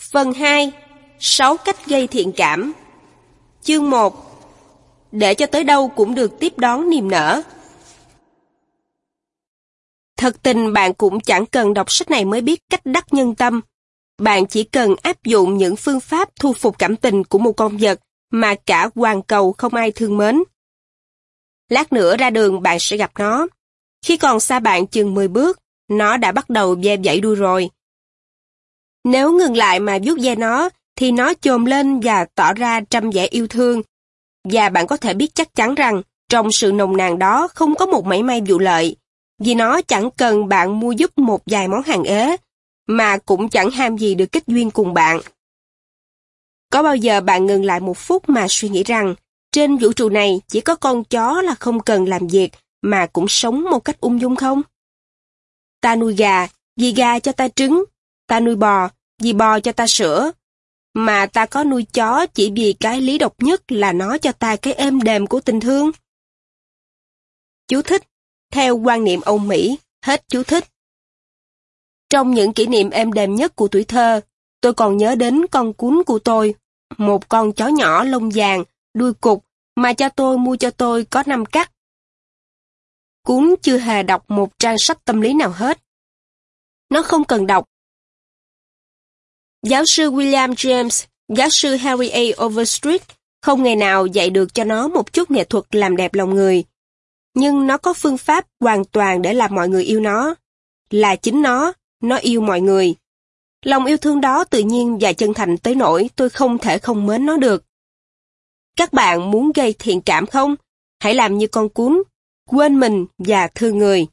Phần 2. 6 cách gây thiện cảm Chương 1 Để cho tới đâu cũng được tiếp đón niềm nở Thật tình bạn cũng chẳng cần đọc sách này mới biết cách đắc nhân tâm. Bạn chỉ cần áp dụng những phương pháp thu phục cảm tình của một con vật mà cả hoàn cầu không ai thương mến. Lát nữa ra đường bạn sẽ gặp nó. Khi còn xa bạn chừng 10 bước, nó đã bắt đầu ve vẫy đuôi rồi. Nếu ngừng lại mà vuốt ve nó, thì nó chồm lên và tỏ ra trăm vẻ yêu thương. Và bạn có thể biết chắc chắn rằng, trong sự nồng nàn đó không có một mảy may vụ lợi, vì nó chẳng cần bạn mua giúp một vài món hàng ế, mà cũng chẳng ham gì được kết duyên cùng bạn. Có bao giờ bạn ngừng lại một phút mà suy nghĩ rằng, trên vũ trụ này chỉ có con chó là không cần làm việc, mà cũng sống một cách ung dung không? Ta nuôi gà, vì gà cho ta trứng, ta nuôi bò, vì bò cho ta sữa. Mà ta có nuôi chó chỉ vì cái lý độc nhất là nó cho ta cái êm đềm của tình thương. Chú thích, theo quan niệm Âu Mỹ, hết chú thích. Trong những kỷ niệm êm đềm nhất của tuổi thơ, tôi còn nhớ đến con cún của tôi, một con chó nhỏ lông vàng, đuôi cục, mà cha tôi mua cho tôi có năm cắt. Cún chưa hề đọc một trang sách tâm lý nào hết. Nó không cần đọc. Giáo sư William James, giáo sư Harry A. Overstreet không ngày nào dạy được cho nó một chút nghệ thuật làm đẹp lòng người. Nhưng nó có phương pháp hoàn toàn để làm mọi người yêu nó. Là chính nó, nó yêu mọi người. Lòng yêu thương đó tự nhiên và chân thành tới nỗi tôi không thể không mến nó được. Các bạn muốn gây thiện cảm không? Hãy làm như con cún, quên mình và thương người.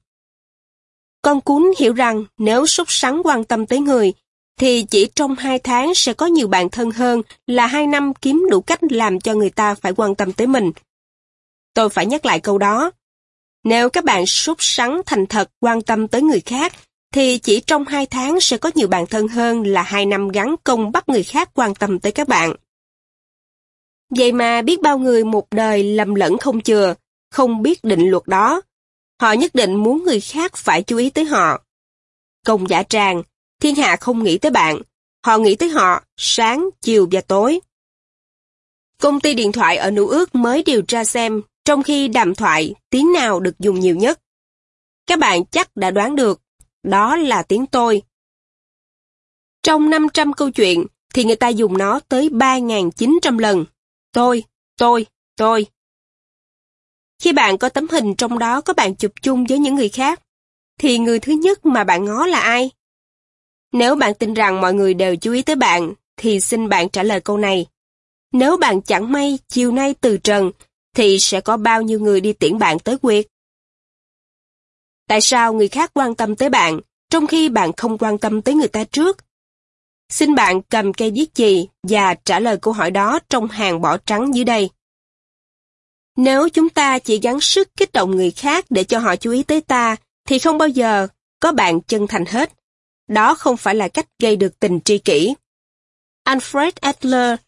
Con cún hiểu rằng nếu súc sắn quan tâm tới người, thì chỉ trong hai tháng sẽ có nhiều bạn thân hơn là hai năm kiếm đủ cách làm cho người ta phải quan tâm tới mình. Tôi phải nhắc lại câu đó. Nếu các bạn sốt sắng thành thật quan tâm tới người khác, thì chỉ trong hai tháng sẽ có nhiều bạn thân hơn là hai năm gắn công bắt người khác quan tâm tới các bạn. Vậy mà biết bao người một đời lầm lẫn không chừa, không biết định luật đó. Họ nhất định muốn người khác phải chú ý tới họ. Công giả tràng, thiên hạ không nghĩ tới bạn, họ nghĩ tới họ sáng, chiều và tối. Công ty điện thoại ở New Ước mới điều tra xem trong khi đàm thoại tiếng nào được dùng nhiều nhất. Các bạn chắc đã đoán được, đó là tiếng tôi. Trong 500 câu chuyện thì người ta dùng nó tới 3.900 lần. Tôi, tôi, tôi. Khi bạn có tấm hình trong đó có bạn chụp chung với những người khác, thì người thứ nhất mà bạn ngó là ai? Nếu bạn tin rằng mọi người đều chú ý tới bạn, thì xin bạn trả lời câu này. Nếu bạn chẳng may chiều nay từ trần, thì sẽ có bao nhiêu người đi tiễn bạn tới quyệt? Tại sao người khác quan tâm tới bạn, trong khi bạn không quan tâm tới người ta trước? Xin bạn cầm cây viết chì và trả lời câu hỏi đó trong hàng bỏ trắng dưới đây. Nếu chúng ta chỉ gắng sức kích động người khác để cho họ chú ý tới ta, thì không bao giờ có bạn chân thành hết. Đó không phải là cách gây được tình tri kỷ. Alfred Adler,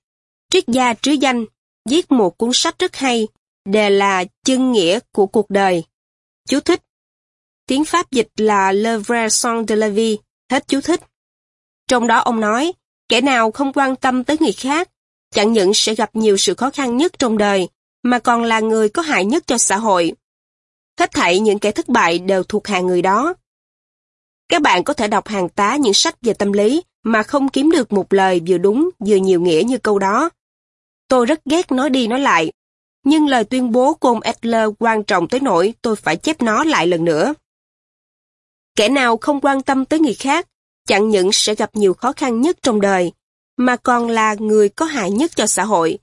triết gia trứ danh, viết một cuốn sách rất hay, đề là chân nghĩa của cuộc đời. Chú thích. Tiếng Pháp dịch là Le vrai sens de la vie, hết chú thích. Trong đó ông nói, kẻ nào không quan tâm tới người khác, chẳng những sẽ gặp nhiều sự khó khăn nhất trong đời, mà còn là người có hại nhất cho xã hội. Hết thảy những kẻ thất bại đều thuộc hàng người đó. Các bạn có thể đọc hàng tá những sách về tâm lý mà không kiếm được một lời vừa đúng vừa nhiều nghĩa như câu đó. Tôi rất ghét nói đi nói lại, nhưng lời tuyên bố của ông Adler quan trọng tới nỗi tôi phải chép nó lại lần nữa. Kẻ nào không quan tâm tới người khác, chẳng những sẽ gặp nhiều khó khăn nhất trong đời, mà còn là người có hại nhất cho xã hội.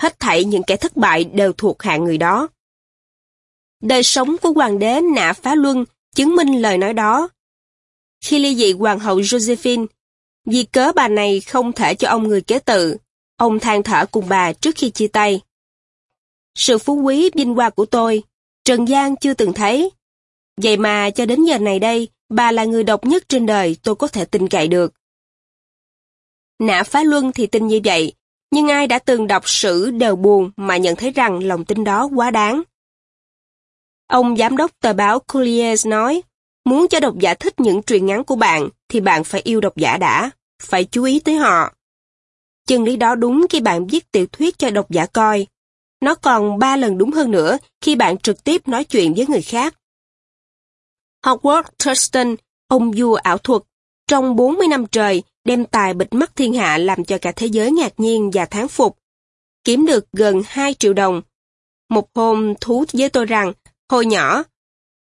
Hết thảy những kẻ thất bại đều thuộc hạng người đó. Đời sống của hoàng đế nạ phá luân chứng minh lời nói đó. Khi ly dị hoàng hậu Josephine, vì cớ bà này không thể cho ông người kế tự, ông than thở cùng bà trước khi chia tay. Sự phú quý vinh hoa của tôi, Trần gian chưa từng thấy. Vậy mà cho đến giờ này đây, bà là người độc nhất trên đời tôi có thể tin cậy được. Nã phá luân thì tin như vậy, nhưng ai đã từng đọc sử đều buồn mà nhận thấy rằng lòng tin đó quá đáng. Ông giám đốc tờ báo Colliers nói, muốn cho độc giả thích những truyện ngắn của bạn thì bạn phải yêu độc giả đã, phải chú ý tới họ. Chân lý đó đúng khi bạn viết tiểu thuyết cho độc giả coi. Nó còn ba lần đúng hơn nữa khi bạn trực tiếp nói chuyện với người khác. Howard Thurston, ông vua ảo thuật, trong 40 năm trời đem tài bịt mắt thiên hạ làm cho cả thế giới ngạc nhiên và thán phục. Kiếm được gần 2 triệu đồng. Một hôm thú với tôi rằng, hồi nhỏ,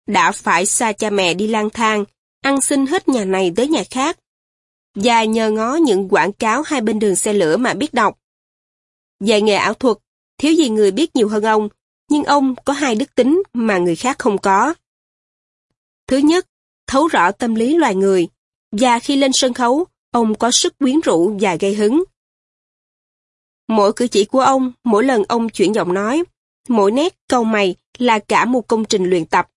đã phải xa cha mẹ đi lang thang, ăn xin hết nhà này tới nhà khác. Và nhờ ngó những quảng cáo hai bên đường xe lửa mà biết đọc. Dạy nghề ảo thuật, thiếu gì người biết nhiều hơn ông, nhưng ông có hai đức tính mà người khác không có. Thứ nhất, thấu rõ tâm lý loài người, và khi lên sân khấu, ông có sức quyến rũ và gây hứng. Mỗi cử chỉ của ông, mỗi lần ông chuyển giọng nói, mỗi nét câu mày là cả một công trình luyện tập,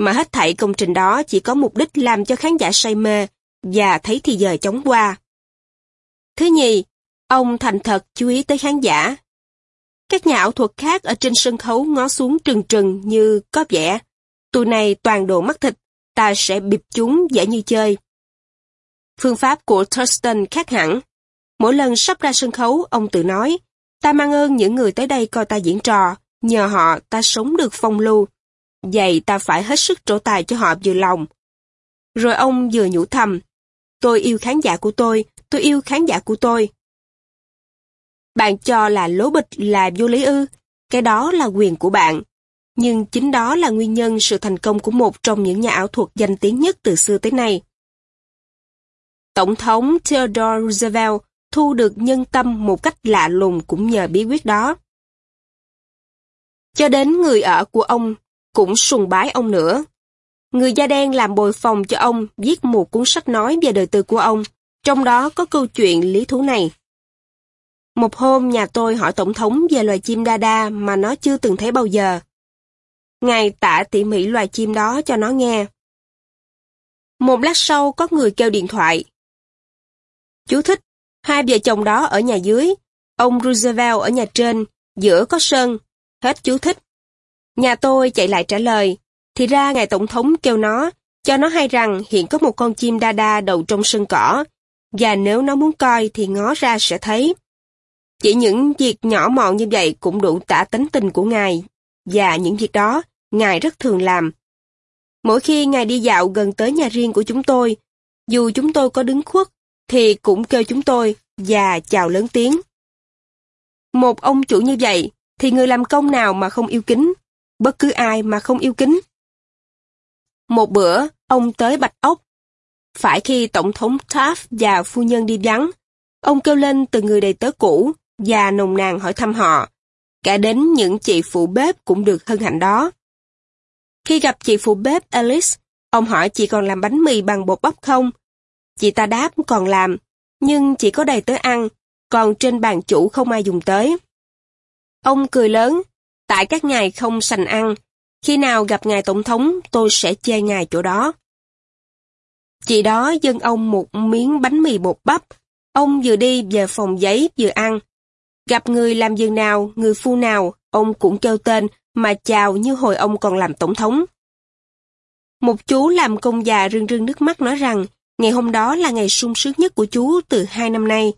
mà hết thảy công trình đó chỉ có mục đích làm cho khán giả say mê và thấy thì giờ chóng qua. Thứ nhì, ông thành thật chú ý tới khán giả. Các nhà ảo thuật khác ở trên sân khấu ngó xuống trừng trừng như có vẻ. Tụi này toàn đồ mắt thịt, ta sẽ bịp chúng dễ như chơi. Phương pháp của Thurston khác hẳn. Mỗi lần sắp ra sân khấu, ông tự nói, ta mang ơn những người tới đây coi ta diễn trò, nhờ họ ta sống được phong lưu. Vậy ta phải hết sức trổ tài cho họ vừa lòng. Rồi ông vừa nhủ thầm, tôi yêu khán giả của tôi, tôi yêu khán giả của tôi. Bạn cho là lố bịch là vô lý ư, cái đó là quyền của bạn. Nhưng chính đó là nguyên nhân sự thành công của một trong những nhà ảo thuật danh tiếng nhất từ xưa tới nay. Tổng thống Theodore Roosevelt thu được nhân tâm một cách lạ lùng cũng nhờ bí quyết đó. Cho đến người ở của ông cũng sùng bái ông nữa. Người da đen làm bồi phòng cho ông viết một cuốn sách nói về đời tư của ông, trong đó có câu chuyện lý thú này. Một hôm nhà tôi hỏi Tổng thống về loài chim đa đa mà nó chưa từng thấy bao giờ. Ngài tả tỉ mỉ loài chim đó cho nó nghe. Một lát sau có người kêu điện thoại. Chú thích, hai vợ chồng đó ở nhà dưới, ông Roosevelt ở nhà trên, giữa có sân. Hết chú thích. Nhà tôi chạy lại trả lời, thì ra ngài tổng thống kêu nó, cho nó hay rằng hiện có một con chim đa đa đậu trong sân cỏ, và nếu nó muốn coi thì ngó ra sẽ thấy. Chỉ những việc nhỏ mọn như vậy cũng đủ tả tính tình của ngài, và những việc đó, ngài rất thường làm. Mỗi khi ngài đi dạo gần tới nhà riêng của chúng tôi, dù chúng tôi có đứng khuất, thì cũng kêu chúng tôi và chào lớn tiếng. Một ông chủ như vậy, thì người làm công nào mà không yêu kính, bất cứ ai mà không yêu kính. Một bữa, ông tới Bạch Ốc. Phải khi Tổng thống Taft và phu nhân đi vắng, ông kêu lên từ người đầy tớ cũ và nồng nàn hỏi thăm họ. Cả đến những chị phụ bếp cũng được hân hạnh đó. Khi gặp chị phụ bếp Alice, ông hỏi chị còn làm bánh mì bằng bột bắp không? Chị ta đáp còn làm, nhưng chỉ có đầy tớ ăn, còn trên bàn chủ không ai dùng tới. Ông cười lớn, tại các ngài không sành ăn, khi nào gặp ngài tổng thống tôi sẽ chê ngài chỗ đó. Chị đó dâng ông một miếng bánh mì bột bắp, ông vừa đi về phòng giấy vừa ăn. Gặp người làm giường nào, người phu nào, ông cũng kêu tên mà chào như hồi ông còn làm tổng thống. Một chú làm công già rưng rưng nước mắt nói rằng ngày hôm đó là ngày sung sướng nhất của chú từ hai năm nay.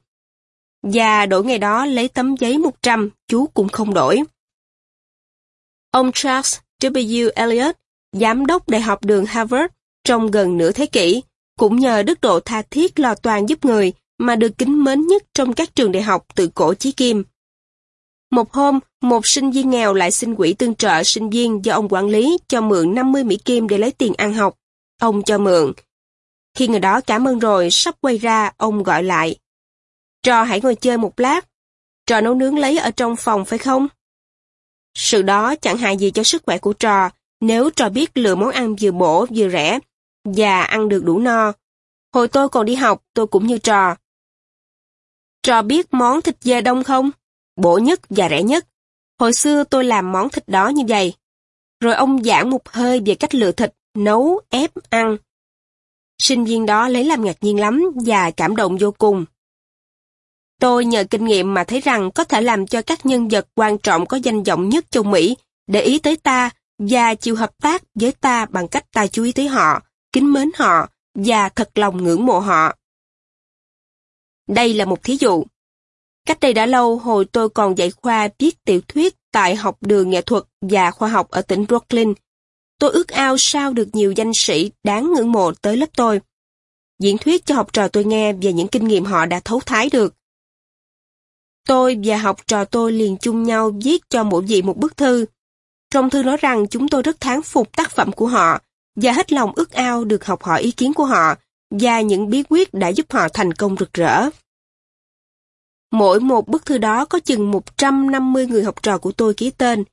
Và đổi ngày đó lấy tấm giấy 100, chú cũng không đổi. Ông Charles W. Eliot, giám đốc Đại học đường Harvard trong gần nửa thế kỷ, cũng nhờ đức độ tha thiết lo toàn giúp người mà được kính mến nhất trong các trường đại học từ cổ chí kim. Một hôm, một sinh viên nghèo lại xin quỹ tương trợ sinh viên do ông quản lý cho mượn 50 Mỹ Kim để lấy tiền ăn học. Ông cho mượn. Khi người đó cảm ơn rồi, sắp quay ra, ông gọi lại. Trò hãy ngồi chơi một lát. Trò nấu nướng lấy ở trong phòng phải không? Sự đó chẳng hại gì cho sức khỏe của trò, nếu trò biết lựa món ăn vừa bổ vừa rẻ, và ăn được đủ no. Hồi tôi còn đi học, tôi cũng như trò. Trò biết món thịt dê đông không? Bổ nhất và rẻ nhất. Hồi xưa tôi làm món thịt đó như vậy. Rồi ông giảng một hơi về cách lựa thịt, nấu, ép, ăn. Sinh viên đó lấy làm ngạc nhiên lắm và cảm động vô cùng. Tôi nhờ kinh nghiệm mà thấy rằng có thể làm cho các nhân vật quan trọng có danh vọng nhất châu Mỹ để ý tới ta và chịu hợp tác với ta bằng cách ta chú ý tới họ, kính mến họ và thật lòng ngưỡng mộ họ. Đây là một thí dụ. Cách đây đã lâu, hồi tôi còn dạy khoa viết tiểu thuyết tại học đường nghệ thuật và khoa học ở tỉnh Brooklyn. Tôi ước ao sao được nhiều danh sĩ đáng ngưỡng mộ tới lớp tôi. Diễn thuyết cho học trò tôi nghe về những kinh nghiệm họ đã thấu thái được. Tôi và học trò tôi liền chung nhau viết cho mỗi vị một bức thư. Trong thư nói rằng chúng tôi rất thán phục tác phẩm của họ và hết lòng ước ao được học hỏi ý kiến của họ và những bí quyết đã giúp họ thành công rực rỡ. Mỗi một bức thư đó có chừng 150 người học trò của tôi ký tên.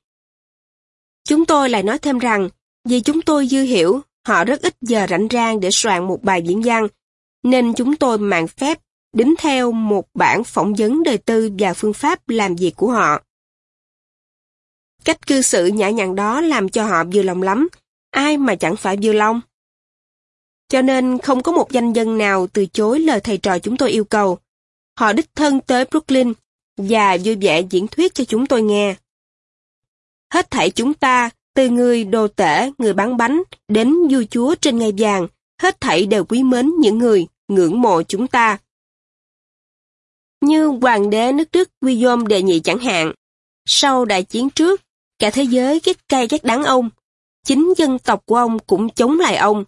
Chúng tôi lại nói thêm rằng, vì chúng tôi dư hiểu, họ rất ít giờ rảnh rang để soạn một bài diễn văn, nên chúng tôi mạng phép đính theo một bản phỏng vấn đời tư và phương pháp làm việc của họ. Cách cư xử nhã nhặn đó làm cho họ vừa lòng lắm, ai mà chẳng phải vừa lòng. Cho nên không có một danh dân nào từ chối lời thầy trò chúng tôi yêu cầu. Họ đích thân tới Brooklyn và vui vẻ diễn thuyết cho chúng tôi nghe. Hết thảy chúng ta, từ người đồ tể, người bán bánh, đến vua chúa trên ngai vàng, hết thảy đều quý mến những người ngưỡng mộ chúng ta. Như hoàng đế nước Đức Guillaume đệ nhị chẳng hạn. Sau đại chiến trước, cả thế giới ghét cay ghét đắng ông. Chính dân tộc của ông cũng chống lại ông.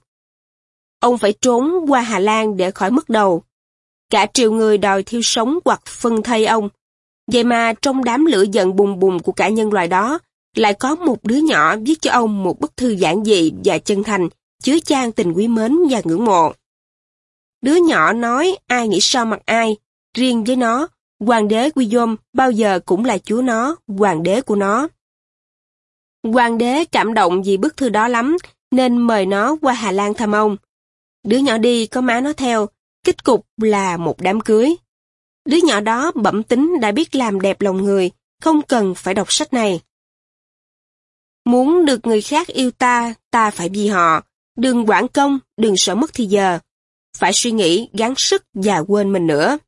Ông phải trốn qua Hà Lan để khỏi mất đầu. Cả triệu người đòi thiêu sống hoặc phân thây ông. Vậy mà trong đám lửa giận bùng bùng của cả nhân loại đó, lại có một đứa nhỏ viết cho ông một bức thư giản dị và chân thành, chứa chan tình quý mến và ngưỡng mộ. Đứa nhỏ nói ai nghĩ sao mặt ai, riêng với nó, hoàng đế Guillaume bao giờ cũng là chúa nó, hoàng đế của nó. Hoàng đế cảm động vì bức thư đó lắm, nên mời nó qua Hà Lan thăm ông. Đứa nhỏ đi có má nó theo, kết cục là một đám cưới. Đứa nhỏ đó bẩm tính đã biết làm đẹp lòng người, không cần phải đọc sách này. Muốn được người khác yêu ta, ta phải vì họ. Đừng quản công, đừng sợ mất thì giờ. Phải suy nghĩ, gắng sức và quên mình nữa.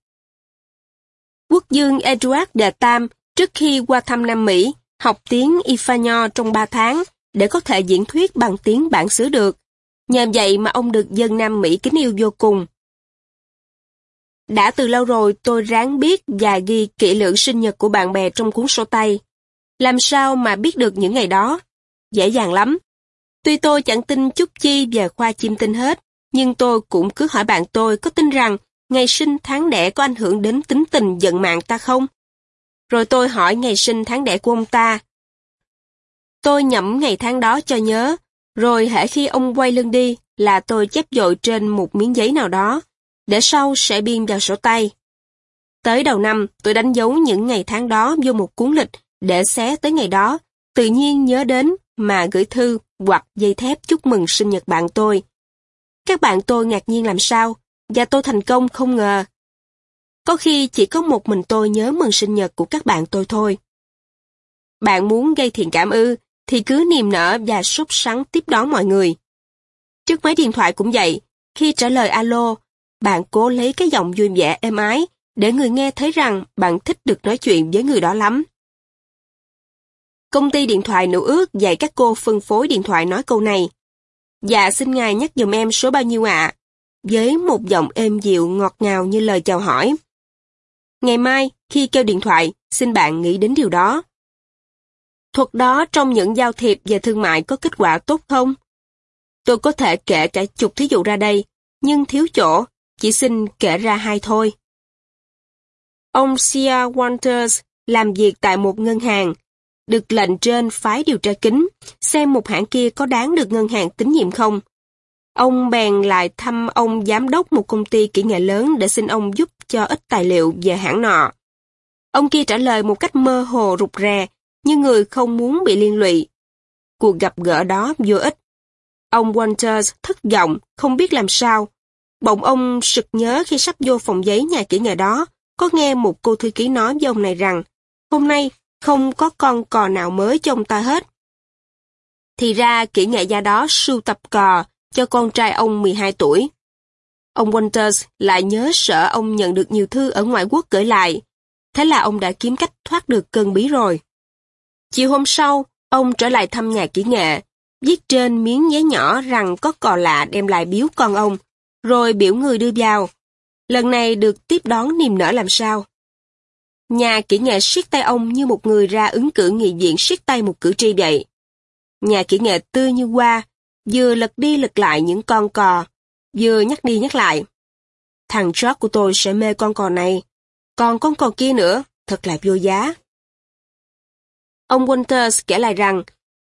Quốc dương Edward de Tam trước khi qua thăm Nam Mỹ, học tiếng Ifanyo trong 3 tháng để có thể diễn thuyết bằng tiếng bản xứ được. Nhờ vậy mà ông được dân Nam Mỹ kính yêu vô cùng. Đã từ lâu rồi tôi ráng biết và ghi kỹ lưỡng sinh nhật của bạn bè trong cuốn sổ tay. Làm sao mà biết được những ngày đó? Dễ dàng lắm. Tuy tôi chẳng tin chút chi về khoa chim tinh hết, nhưng tôi cũng cứ hỏi bạn tôi có tin rằng ngày sinh tháng đẻ có ảnh hưởng đến tính tình giận mạng ta không? Rồi tôi hỏi ngày sinh tháng đẻ của ông ta. Tôi nhẩm ngày tháng đó cho nhớ, rồi hễ khi ông quay lưng đi là tôi chép dội trên một miếng giấy nào đó, để sau sẽ biên vào sổ tay. Tới đầu năm, tôi đánh dấu những ngày tháng đó vô một cuốn lịch để xé tới ngày đó, tự nhiên nhớ đến mà gửi thư hoặc dây thép chúc mừng sinh nhật bạn tôi. Các bạn tôi ngạc nhiên làm sao, và tôi thành công không ngờ. Có khi chỉ có một mình tôi nhớ mừng sinh nhật của các bạn tôi thôi. Bạn muốn gây thiện cảm ư, thì cứ niềm nở và sốt sắng tiếp đón mọi người. Trước máy điện thoại cũng vậy, khi trả lời alo, bạn cố lấy cái giọng vui vẻ êm ái để người nghe thấy rằng bạn thích được nói chuyện với người đó lắm. Công ty điện thoại nữ ước dạy các cô phân phối điện thoại nói câu này. Dạ xin ngài nhắc dùm em số bao nhiêu ạ? Với một giọng êm dịu ngọt ngào như lời chào hỏi. Ngày mai, khi kêu điện thoại, xin bạn nghĩ đến điều đó. Thuật đó trong những giao thiệp về thương mại có kết quả tốt không? Tôi có thể kể cả chục thí dụ ra đây, nhưng thiếu chỗ, chỉ xin kể ra hai thôi. Ông Sia Winters làm việc tại một ngân hàng, được lệnh trên phái điều tra kính, xem một hãng kia có đáng được ngân hàng tín nhiệm không. Ông bèn lại thăm ông giám đốc một công ty kỹ nghệ lớn để xin ông giúp cho ít tài liệu về hãng nọ. Ông kia trả lời một cách mơ hồ rụt rè, như người không muốn bị liên lụy. Cuộc gặp gỡ đó vô ích. Ông Winters thất vọng, không biết làm sao. Bỗng ông sực nhớ khi sắp vô phòng giấy nhà kỹ nghệ đó, có nghe một cô thư ký nói với ông này rằng, hôm nay không có con cò nào mới cho ông ta hết. Thì ra kỹ nghệ gia đó sưu tập cò cho con trai ông 12 tuổi. Ông Winters lại nhớ sợ ông nhận được nhiều thư ở ngoại quốc gửi lại. Thế là ông đã kiếm cách thoát được cơn bí rồi. Chiều hôm sau, ông trở lại thăm nhà kỹ nghệ, viết trên miếng giấy nhỏ rằng có cò lạ đem lại biếu con ông, rồi biểu người đưa vào. Lần này được tiếp đón niềm nở làm sao. Nhà kỹ nghệ siết tay ông như một người ra ứng cử nghị viện siết tay một cử tri vậy. Nhà kỹ nghệ tươi như hoa, vừa lật đi lật lại những con cò, vừa nhắc đi nhắc lại. Thằng George của tôi sẽ mê con cò này, còn con cò kia nữa, thật là vô giá. Ông Winters kể lại rằng,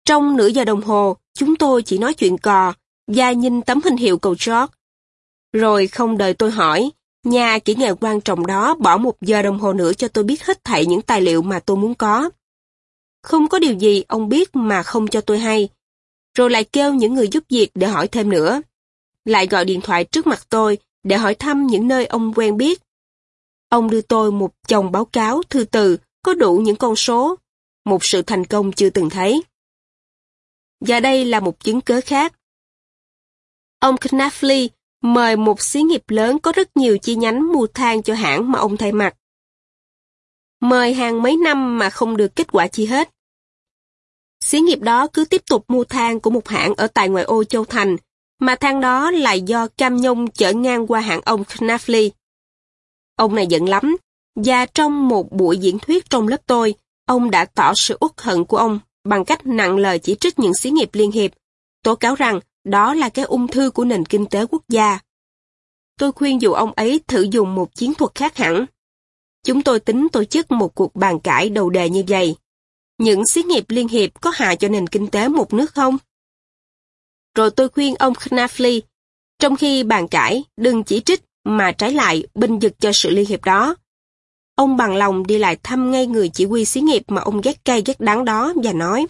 trong nửa giờ đồng hồ, chúng tôi chỉ nói chuyện cò và nhìn tấm hình hiệu cầu George. Rồi không đợi tôi hỏi, nhà kỹ nghệ quan trọng đó bỏ một giờ đồng hồ nữa cho tôi biết hết thảy những tài liệu mà tôi muốn có. Không có điều gì ông biết mà không cho tôi hay. Rồi lại kêu những người giúp việc để hỏi thêm nữa. Lại gọi điện thoại trước mặt tôi để hỏi thăm những nơi ông quen biết. Ông đưa tôi một chồng báo cáo thư từ có đủ những con số, một sự thành công chưa từng thấy. Và đây là một chứng cớ khác. Ông Knafley mời một xí nghiệp lớn có rất nhiều chi nhánh mua than cho hãng mà ông thay mặt. Mời hàng mấy năm mà không được kết quả chi hết. Xí nghiệp đó cứ tiếp tục mua than của một hãng ở tại ngoại ô Châu Thành, mà than đó là do cam nhông chở ngang qua hãng ông Knafly. Ông này giận lắm, và trong một buổi diễn thuyết trong lớp tôi, ông đã tỏ sự uất hận của ông bằng cách nặng lời chỉ trích những xí nghiệp liên hiệp, tố cáo rằng đó là cái ung thư của nền kinh tế quốc gia. Tôi khuyên dù ông ấy thử dùng một chiến thuật khác hẳn. Chúng tôi tính tổ chức một cuộc bàn cãi đầu đề như vậy. Những xí nghiệp liên hiệp có hại cho nền kinh tế một nước không? Rồi tôi khuyên ông Knafley, trong khi bàn cãi, đừng chỉ trích mà trái lại binh vực cho sự liên hiệp đó. Ông bằng lòng đi lại thăm ngay người chỉ huy xí nghiệp mà ông ghét cay ghét đắng đó và nói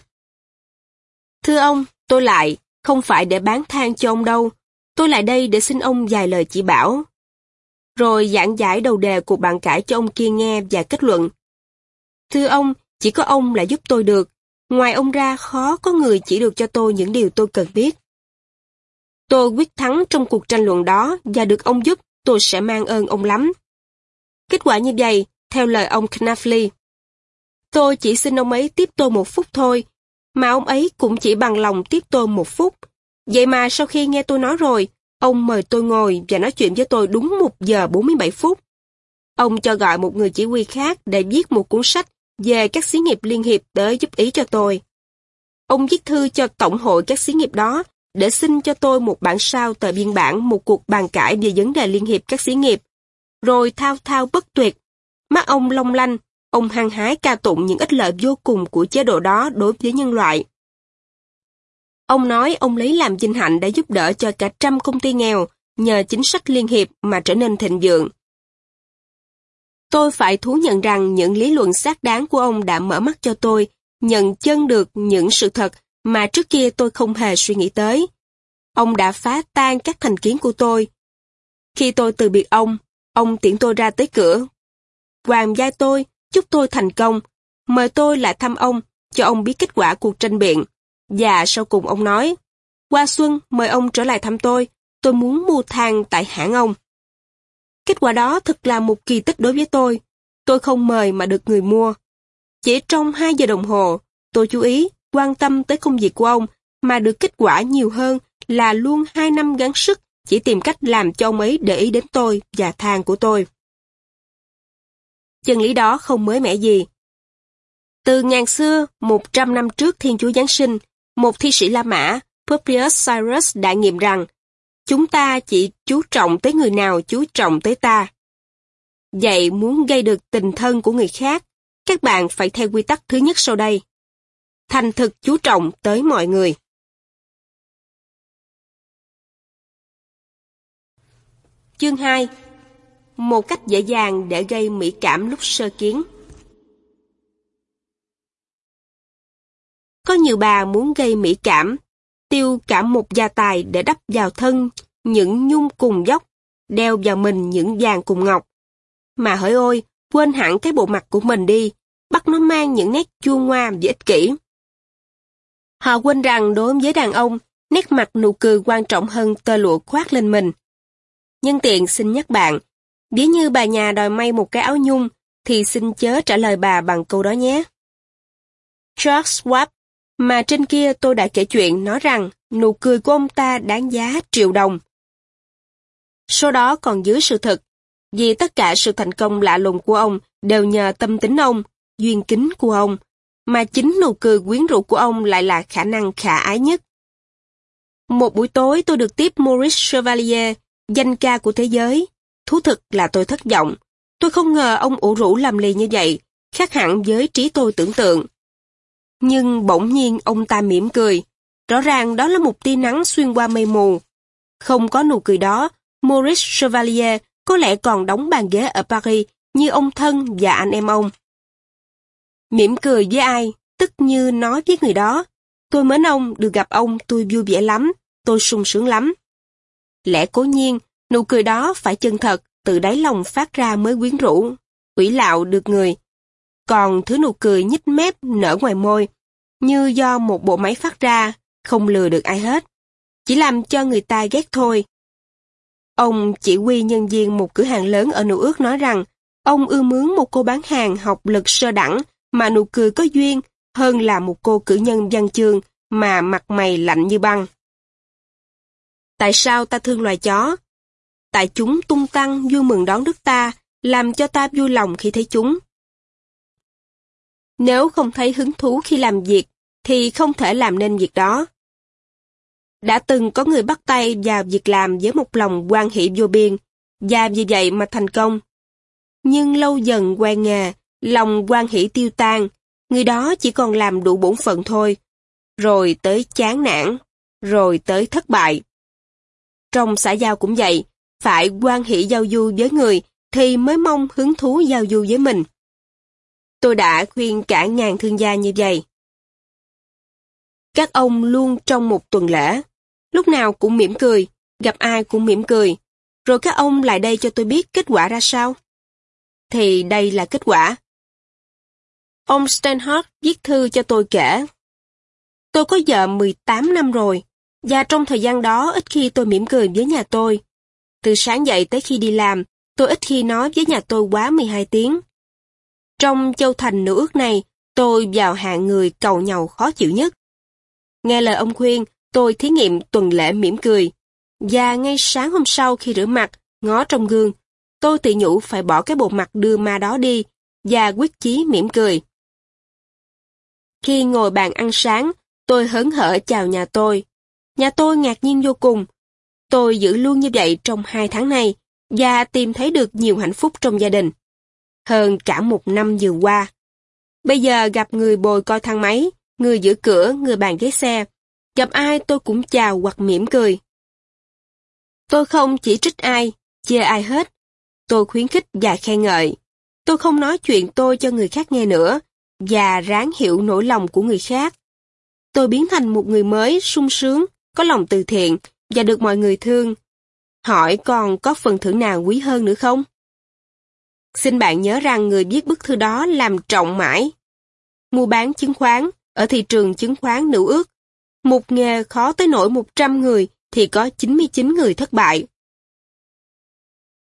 Thưa ông, tôi lại, không phải để bán than cho ông đâu, tôi lại đây để xin ông vài lời chỉ bảo. Rồi giảng giải đầu đề cuộc bàn cãi cho ông kia nghe và kết luận. Thưa ông, chỉ có ông là giúp tôi được, ngoài ông ra khó có người chỉ được cho tôi những điều tôi cần biết. Tôi quyết thắng trong cuộc tranh luận đó và được ông giúp, tôi sẽ mang ơn ông lắm. Kết quả như vậy, theo lời ông Knafley. Tôi chỉ xin ông ấy tiếp tôi một phút thôi, mà ông ấy cũng chỉ bằng lòng tiếp tôi một phút. Vậy mà sau khi nghe tôi nói rồi, ông mời tôi ngồi và nói chuyện với tôi đúng một giờ 47 phút. Ông cho gọi một người chỉ huy khác để viết một cuốn sách về các xí nghiệp liên hiệp để giúp ý cho tôi. Ông viết thư cho Tổng hội các xí nghiệp đó để xin cho tôi một bản sao tờ biên bản một cuộc bàn cãi về vấn đề liên hiệp các xí nghiệp. Rồi thao thao bất tuyệt. Mắt ông long lanh, ông hăng hái ca tụng những ích lợi vô cùng của chế độ đó đối với nhân loại. Ông nói ông lấy làm vinh hạnh đã giúp đỡ cho cả trăm công ty nghèo nhờ chính sách liên hiệp mà trở nên thịnh vượng. Tôi phải thú nhận rằng những lý luận xác đáng của ông đã mở mắt cho tôi, nhận chân được những sự thật mà trước kia tôi không hề suy nghĩ tới. Ông đã phá tan các thành kiến của tôi. Khi tôi từ biệt ông, ông tiễn tôi ra tới cửa. Hoàng gia tôi, chúc tôi thành công, mời tôi lại thăm ông, cho ông biết kết quả cuộc tranh biện. Và sau cùng ông nói, qua xuân mời ông trở lại thăm tôi, tôi muốn mua than tại hãng ông. Kết quả đó thật là một kỳ tích đối với tôi. Tôi không mời mà được người mua. Chỉ trong 2 giờ đồng hồ, tôi chú ý, quan tâm tới công việc của ông, mà được kết quả nhiều hơn là luôn 2 năm gắng sức chỉ tìm cách làm cho ông ấy để ý đến tôi và thang của tôi. Chân lý đó không mới mẻ gì. Từ ngàn xưa, 100 năm trước Thiên Chúa Giáng sinh, một thi sĩ La Mã, Publius Cyrus đã nghiệm rằng chúng ta chỉ chú trọng tới người nào chú trọng tới ta. Vậy muốn gây được tình thân của người khác, các bạn phải theo quy tắc thứ nhất sau đây. Thành thực chú trọng tới mọi người. Chương 2 Một cách dễ dàng để gây mỹ cảm lúc sơ kiến Có nhiều bà muốn gây mỹ cảm, tiêu cả một gia tài để đắp vào thân những nhung cùng dốc, đeo vào mình những vàng cùng ngọc. Mà hỡi ôi, quên hẳn cái bộ mặt của mình đi, bắt nó mang những nét chua ngoa và ích kỷ. Họ quên rằng đối với đàn ông, nét mặt nụ cười quan trọng hơn tơ lụa khoác lên mình. Nhân tiện xin nhắc bạn, ví như bà nhà đòi may một cái áo nhung, thì xin chớ trả lời bà bằng câu đó nhé. Charles Schwab, mà trên kia tôi đã kể chuyện nói rằng nụ cười của ông ta đáng giá triệu đồng. Số đó còn dưới sự thật, vì tất cả sự thành công lạ lùng của ông đều nhờ tâm tính ông, duyên kính của ông, mà chính nụ cười quyến rũ của ông lại là khả năng khả ái nhất. Một buổi tối tôi được tiếp Maurice Chevalier, danh ca của thế giới. Thú thực là tôi thất vọng. Tôi không ngờ ông ủ rũ làm lì như vậy, khác hẳn với trí tôi tưởng tượng. Nhưng bỗng nhiên ông ta mỉm cười. Rõ ràng đó là một tia nắng xuyên qua mây mù. Không có nụ cười đó, Maurice Chevalier có lẽ còn đóng bàn ghế ở Paris như ông thân và anh em ông. Mỉm cười với ai, tức như nói với người đó. Tôi mến ông, được gặp ông tôi vui vẻ lắm, tôi sung sướng lắm. Lẽ cố nhiên, nụ cười đó phải chân thật, từ đáy lòng phát ra mới quyến rũ, ủy lạo được người. Còn thứ nụ cười nhích mép nở ngoài môi, như do một bộ máy phát ra, không lừa được ai hết. Chỉ làm cho người ta ghét thôi. Ông chỉ huy nhân viên một cửa hàng lớn ở New ước nói rằng ông ưa mướn một cô bán hàng học lực sơ đẳng mà nụ cười có duyên hơn là một cô cử nhân văn chương mà mặt mày lạnh như băng. Tại sao ta thương loài chó? Tại chúng tung tăng vui mừng đón đức ta, làm cho ta vui lòng khi thấy chúng. Nếu không thấy hứng thú khi làm việc, thì không thể làm nên việc đó. Đã từng có người bắt tay vào việc làm với một lòng quan hệ vô biên, và vì vậy mà thành công. Nhưng lâu dần quen nghề, lòng quan hỷ tiêu tan, người đó chỉ còn làm đủ bổn phận thôi, rồi tới chán nản, rồi tới thất bại. Trong xã giao cũng vậy, phải quan hỷ giao du với người thì mới mong hứng thú giao du với mình. Tôi đã khuyên cả ngàn thương gia như vậy. Các ông luôn trong một tuần lễ, lúc nào cũng mỉm cười, gặp ai cũng mỉm cười, rồi các ông lại đây cho tôi biết kết quả ra sao. Thì đây là kết quả. Ông Stanhart viết thư cho tôi kể. Tôi có vợ 18 năm rồi, và trong thời gian đó ít khi tôi mỉm cười với nhà tôi. Từ sáng dậy tới khi đi làm, tôi ít khi nói với nhà tôi quá 12 tiếng. Trong châu thành nữ ước này, tôi vào hạng người cầu nhầu khó chịu nhất. Nghe lời ông khuyên, tôi thí nghiệm tuần lễ mỉm cười. Và ngay sáng hôm sau khi rửa mặt, ngó trong gương, tôi tự nhủ phải bỏ cái bộ mặt đưa ma đó đi và quyết chí mỉm cười. Khi ngồi bàn ăn sáng, tôi hớn hở chào nhà tôi. Nhà tôi ngạc nhiên vô cùng. Tôi giữ luôn như vậy trong hai tháng này và tìm thấy được nhiều hạnh phúc trong gia đình. Hơn cả một năm vừa qua. Bây giờ gặp người bồi coi thang máy, người giữ cửa, người bàn ghế xe. Gặp ai tôi cũng chào hoặc mỉm cười. Tôi không chỉ trích ai, chê ai hết. Tôi khuyến khích và khen ngợi. Tôi không nói chuyện tôi cho người khác nghe nữa, và ráng hiểu nỗi lòng của người khác. Tôi biến thành một người mới, sung sướng, có lòng từ thiện và được mọi người thương. Hỏi còn có phần thưởng nào quý hơn nữa không? Xin bạn nhớ rằng người viết bức thư đó làm trọng mãi. Mua bán chứng khoán ở thị trường chứng khoán nữ ước. Một nghề khó tới nỗi 100 người thì có 99 người thất bại.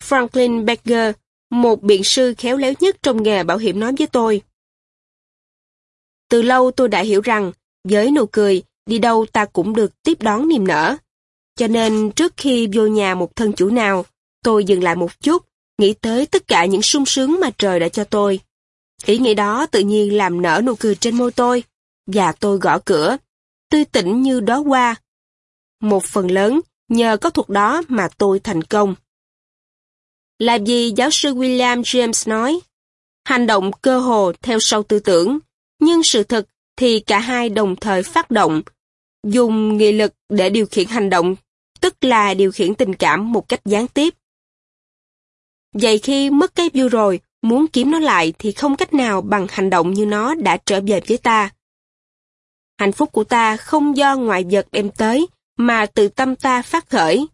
Franklin Becker, một biện sư khéo léo nhất trong nghề bảo hiểm nói với tôi. Từ lâu tôi đã hiểu rằng, với nụ cười, đi đâu ta cũng được tiếp đón niềm nở. Cho nên trước khi vô nhà một thân chủ nào, tôi dừng lại một chút, nghĩ tới tất cả những sung sướng mà trời đã cho tôi. Ý nghĩ đó tự nhiên làm nở nụ cười trên môi tôi, và tôi gõ cửa, tươi tỉnh như đó qua. Một phần lớn, nhờ có thuật đó mà tôi thành công. Là gì giáo sư William James nói? Hành động cơ hồ theo sau tư tưởng, nhưng sự thật thì cả hai đồng thời phát động, dùng nghị lực để điều khiển hành động, tức là điều khiển tình cảm một cách gián tiếp. Vậy khi mất cái view rồi, muốn kiếm nó lại thì không cách nào bằng hành động như nó đã trở về với ta. Hạnh phúc của ta không do ngoại vật đem tới, mà từ tâm ta phát khởi.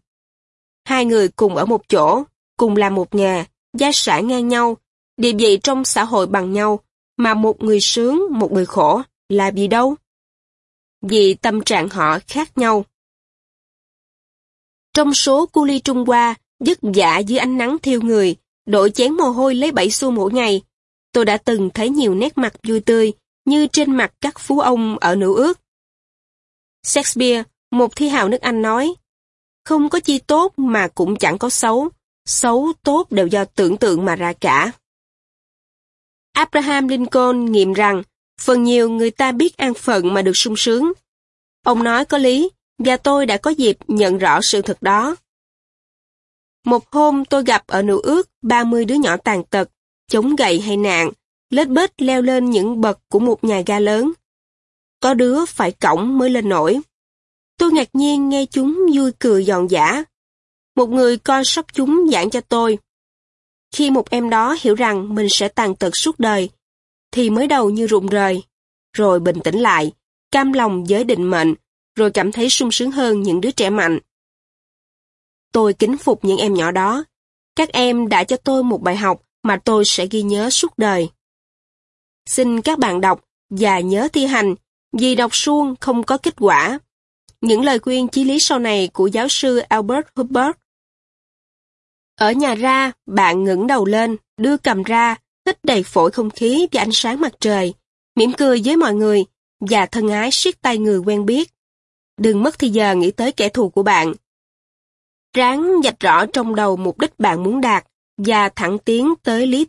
Hai người cùng ở một chỗ, cùng làm một nghề, gia sản ngang nhau, địa vị trong xã hội bằng nhau, mà một người sướng, một người khổ, là vì đâu? Vì tâm trạng họ khác nhau. Trong số cu ly Trung Hoa, dứt dạ dưới ánh nắng thiêu người, đội chén mồ hôi lấy bảy xu mỗi ngày, tôi đã từng thấy nhiều nét mặt vui tươi, như trên mặt các phú ông ở nữ ước. Shakespeare, một thi hào nước Anh nói, không có chi tốt mà cũng chẳng có xấu, xấu, tốt đều do tưởng tượng mà ra cả. Abraham Lincoln nghiệm rằng, phần nhiều người ta biết an phận mà được sung sướng. Ông nói có lý, và tôi đã có dịp nhận rõ sự thật đó. Một hôm tôi gặp ở nữ ước 30 đứa nhỏ tàn tật, chống gậy hay nạn, lết bết leo lên những bậc của một nhà ga lớn. Có đứa phải cổng mới lên nổi. Tôi ngạc nhiên nghe chúng vui cười giòn giả. Một người coi sóc chúng giảng cho tôi. Khi một em đó hiểu rằng mình sẽ tàn tật suốt đời, thì mới đầu như rụng rời, rồi bình tĩnh lại, cam lòng với định mệnh, rồi cảm thấy sung sướng hơn những đứa trẻ mạnh. Tôi kính phục những em nhỏ đó. Các em đã cho tôi một bài học mà tôi sẽ ghi nhớ suốt đời. Xin các bạn đọc và nhớ thi hành, vì đọc suông không có kết quả. Những lời khuyên chí lý sau này của giáo sư Albert Hubbard. Ở nhà ra, bạn ngẩng đầu lên, đưa cầm ra, hít đầy phổi không khí và ánh sáng mặt trời, mỉm cười với mọi người và thân ái siết tay người quen biết. Đừng mất thời giờ nghĩ tới kẻ thù của bạn. Ráng dạch rõ trong đầu mục đích bạn muốn đạt và thẳng tiến tới lý